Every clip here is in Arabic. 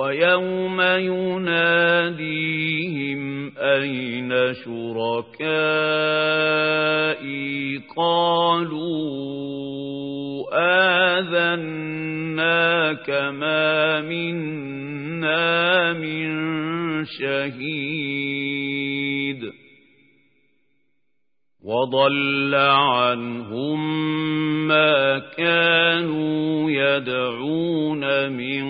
ويوم يناديهم أين شركائي؟ قالوا آذناك ما منا من شهيد. وضل عنهم ما كانوا يدعون من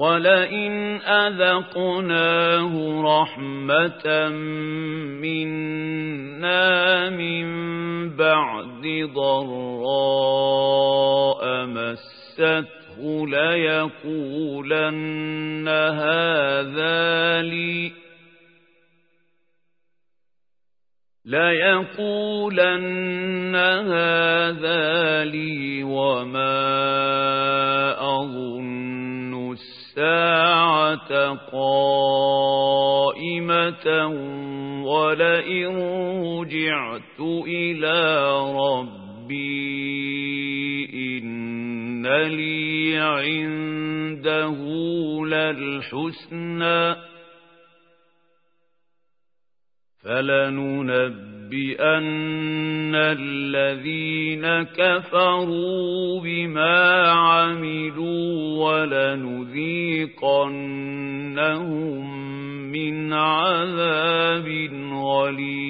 ولئن أذقناه رحمة منا من بعد ضراء مسته ليقولن هذا لي ليقولن هذا لي وما قائمة ولئن رجعت إلى ربي إن لي عنده للحسنى فلننبئن الذين كفروا بما عملوا ولنذيقنهم من عذاب غليظ.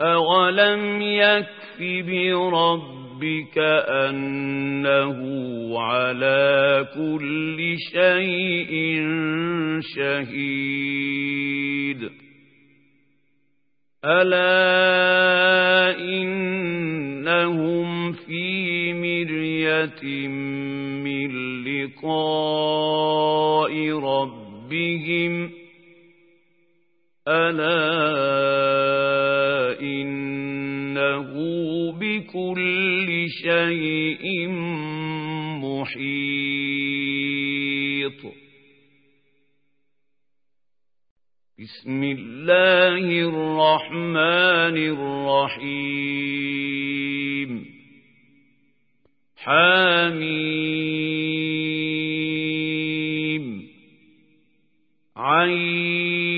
أولم يكف برب ربك أنه على كل شيء شهيد ألا إنهم في مرية من لقاء ربهم ألا بكل شيء محيط. بسم الله الرحمن الرحيم. حميم. عين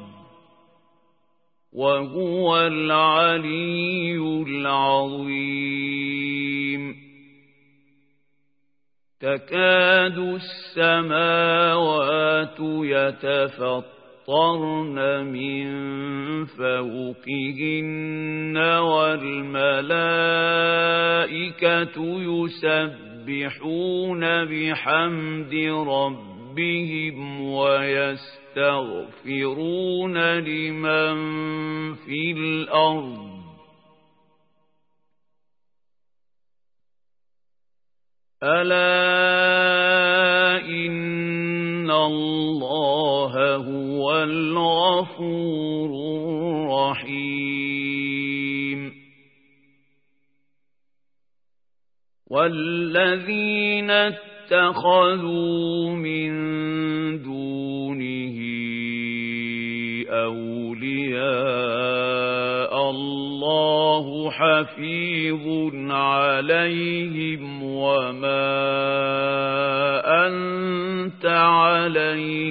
وهو العلي العظيم. تكاد السماوات يتفطرن من فوقهن والملائكة يسبحون بحمد ربهم ويسبحون يستغفرون لمن في الأرض. ألا إن الله هو الغفور الرحيم. والذين اتخذوا من دونه أولياء الله حفيظ عليهم وما أنت عليهم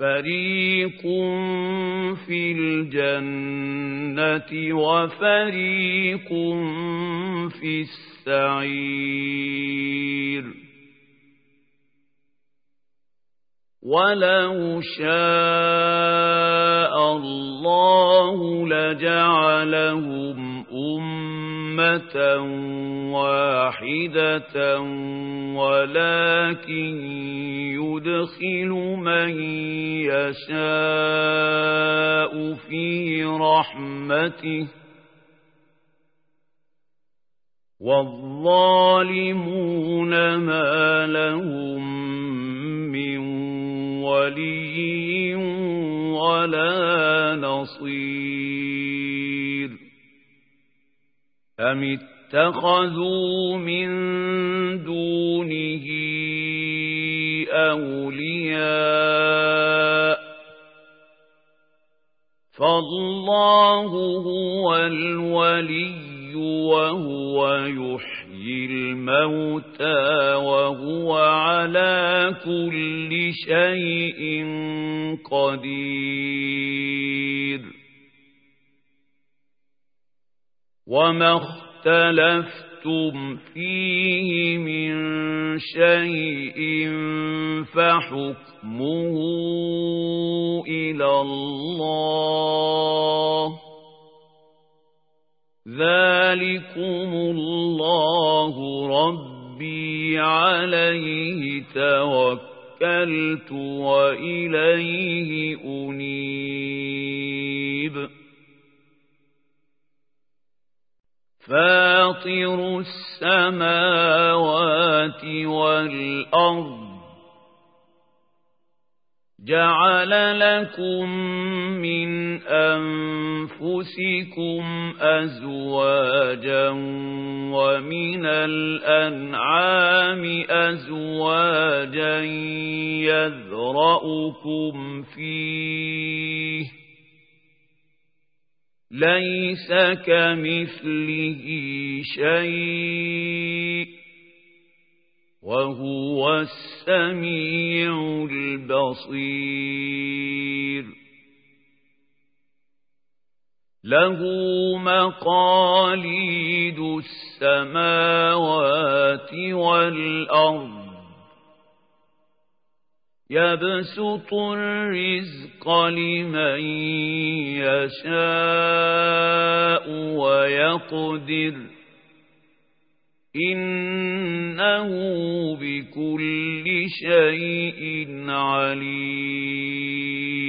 فريق في الجنة وفريق في السعير ولو شاء الله لجعلهم أمة واحدة ولكن يدخل من يشاء في رحمته والظالمون ما لهم من ولي ولا نصير أم اتخذوا من دونه أولياء فالله هو الولي وهو يحيي الموتى وهو على كل شيء قدير وما اختلفتم فيه من شيء فحكمه إلى الله ذلكم الله ربي عليه توكلت وإليه أنيب فاطر السماوات والأرض جعل لكم من أنفسكم أزواجا ومن الأنعام أزواجا يذرأكم فيه ليس كمثله شيء وهو السميع البصير. له مقاليد السماوات والأرض يبسط الرزق لمن يشاء ويقدر. إنه بكل شيء عليم.